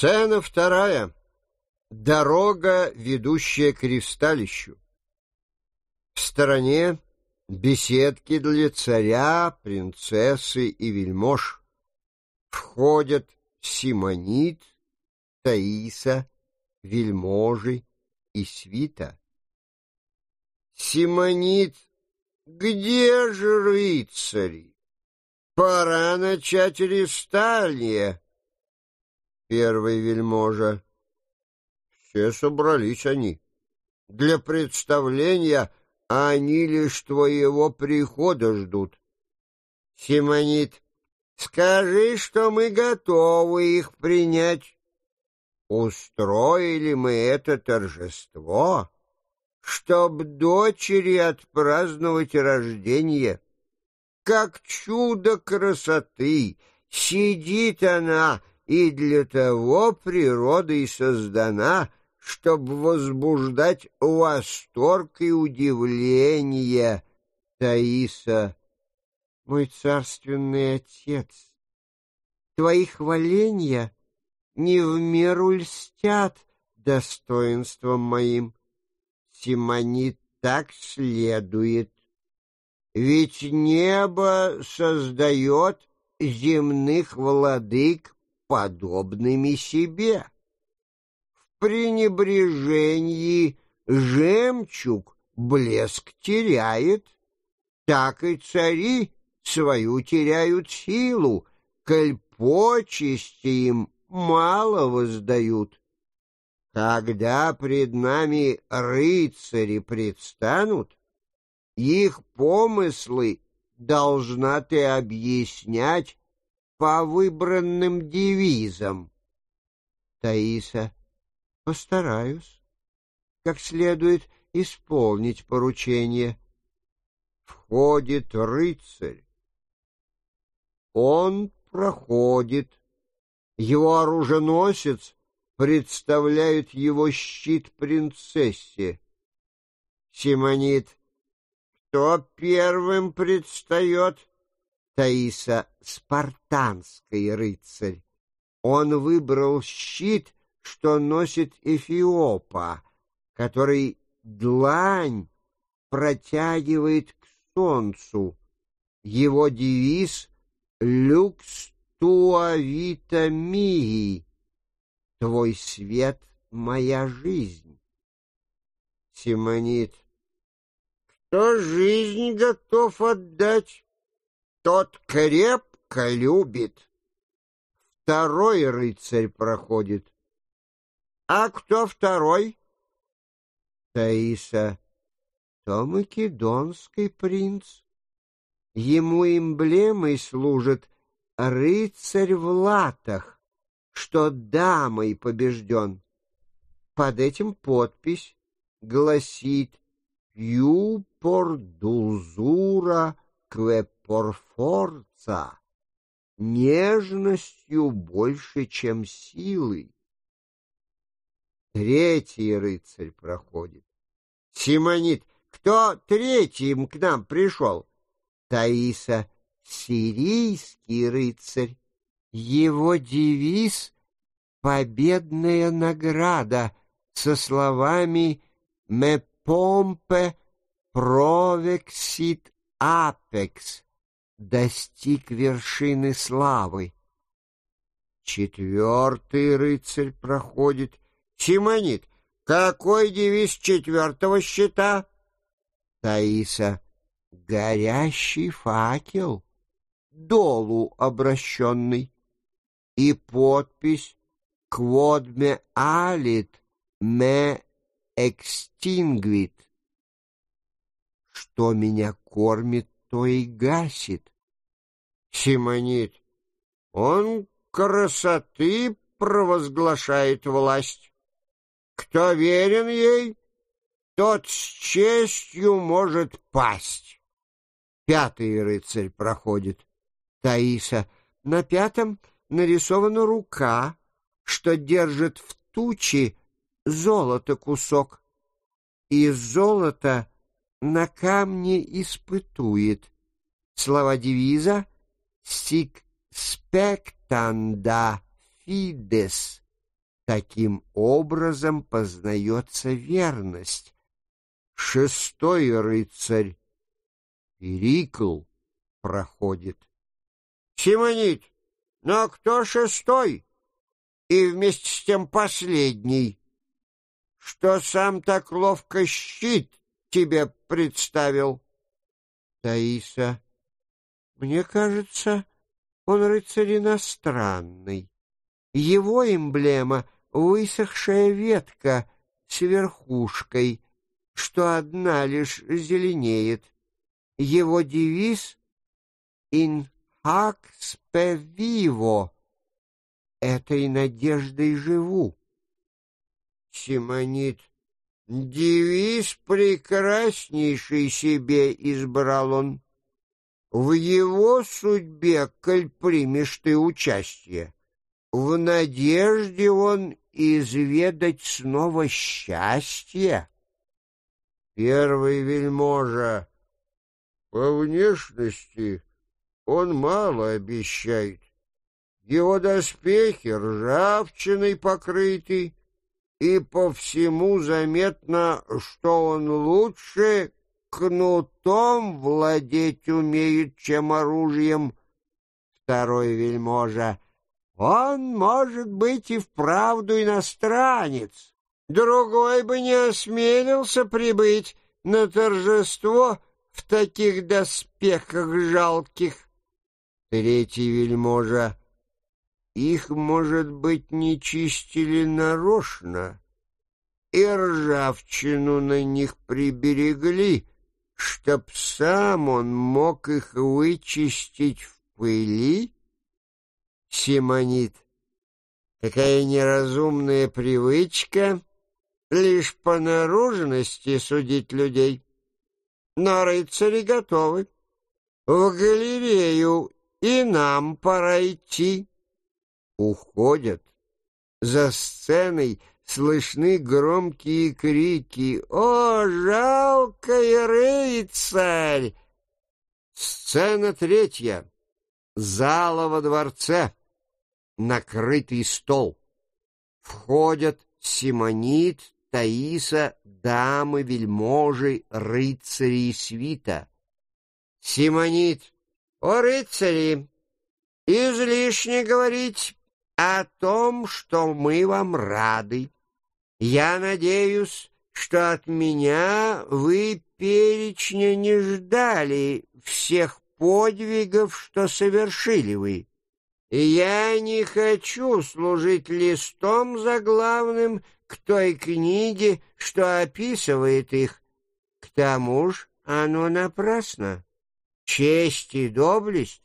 Сцена вторая. Дорога, ведущая к ристалищу. В стороне беседки для царя, принцессы и вельмож. Входят Симонит, Таиса, вельможи и свита. Симонит, где же рыцари? Пора начать ристалье. Первый вельможа. Все собрались они. Для представления они лишь твоего прихода ждут. Симонит, скажи, что мы готовы их принять. Устроили мы это торжество, чтоб дочери отпраздновать рождение. Как чудо красоты сидит она, и для того природа и создана, чтобы возбуждать восторг и удивление. Таиса, мой царственный отец, твои хваления не в меру льстят достоинством моим. Симонит так следует. Ведь небо создает земных владык подобными себе. В пренебрежении жемчуг блеск теряет, так и цари свою теряют силу, коль почести им мало воздают. Когда пред нами рыцари предстанут, их помыслы должна ты объяснять по выбранным девизам. Таиса, постараюсь, как следует исполнить поручение. Входит рыцарь. Он проходит. Его оруженосец представляет его щит принцессе. Симонит, кто первым предстает? Таиса спартанский рыцарь. Он выбрал щит, что носит Эфиопа, который длань протягивает к солнцу. Его девиз «Люкс туа вита мии» — «Твой свет — моя жизнь». Симонит, кто жизнь готов отдать, тот крепко любит. Второй рыцарь проходит. А кто второй? Таиса. То македонский принц. Ему эмблемой служит рыцарь в латах, что дамой побежден. Под этим подпись гласит «Ю пордузура квеп Порфорца нежностью больше, чем силой. Третий рыцарь проходит. Симонит, кто третьим к нам пришел? Таиса, сирийский рыцарь. Его девиз — победная награда со словами «Me pompe apex» достиг вершины славы. Четвертый рыцарь проходит. Симонит, какой девиз четвертого щита? Таиса, горящий факел, долу обращенный. И подпись «Кводме алит ме экстингвит», что меня кормит, то и гасит. Симонит, он красоты провозглашает власть. Кто верен ей, тот с честью может пасть. Пятый рыцарь проходит. Таиса, на пятом нарисована рука, что держит в тучи золото кусок. Из золота на камне испытует. Слова девиза «Сик спектанда фидес» Таким образом познается верность. Шестой рыцарь, Перикл, проходит. Симонит, но кто шестой? И вместе с тем последний, что сам так ловко щит тебе представил. Таиса, мне кажется, он рыцарь иностранный. Его эмблема — высохшая ветка с верхушкой, что одна лишь зеленеет. Его девиз «In hac spe vivo» — «Этой надеждой живу». Симонит, девиз прекраснейший себе избрал он. В его судьбе, коль примешь ты участие, в надежде он изведать снова счастье. Первый вельможа, по внешности он мало обещает. Его доспехи ржавчиной покрыты, и по всему заметно, что он лучше кнутом владеть умеет, чем оружием. Второй вельможа. Он, может быть, и вправду иностранец. Другой бы не осмелился прибыть на торжество в таких доспехах жалких. Третий вельможа. Их, может быть, не чистили нарочно, и ржавчину на них приберегли, чтоб сам он мог их вычистить в пыли? Симонит. Какая неразумная привычка лишь по наружности судить людей. Но рыцари готовы. В галерею и нам пора идти. Уходят. За сценой слышны громкие крики «О, жалкий рыцарь!» Сцена третья. Зала во дворце. Накрытый стол. Входят Симонит, Таиса, дамы, вельможи, рыцари и свита. Симонит. О, рыцари! Излишне говорить о том, что мы вам рады. Я надеюсь, что от меня вы перечня не ждали всех подвигов, что совершили вы. Я не хочу служить листом заглавным к той книге, что описывает их. К тому ж оно напрасно. Честь и доблесть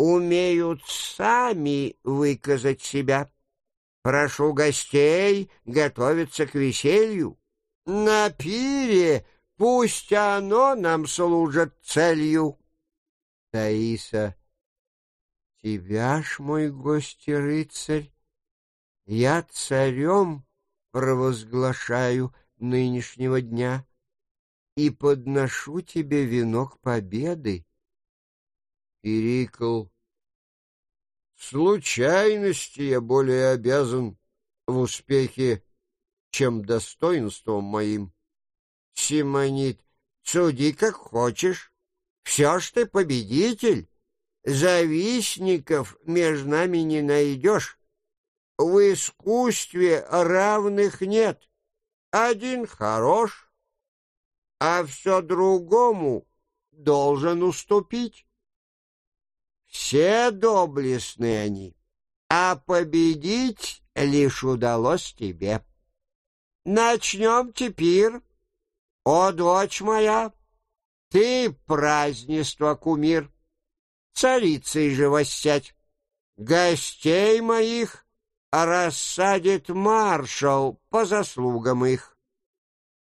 умеют сами выказать себя. Прошу гостей готовиться к веселью. На пире пусть оно нам служит целью. Таиса, тебя ж, мой гость и рыцарь, я царем провозглашаю нынешнего дня и подношу тебе венок победы. Перикл Случайности я более обязан в успехе, чем достоинством моим. Симонит, суди как хочешь. Все ж ты победитель. Завистников между нами не найдешь. В искусстве равных нет. Один хорош, а все другому должен уступить. Все доблестны они, а победить лишь удалось тебе. Начнем теперь. О, дочь моя, ты празднество, кумир, царицей же воссядь. Гостей моих рассадит маршал по заслугам их.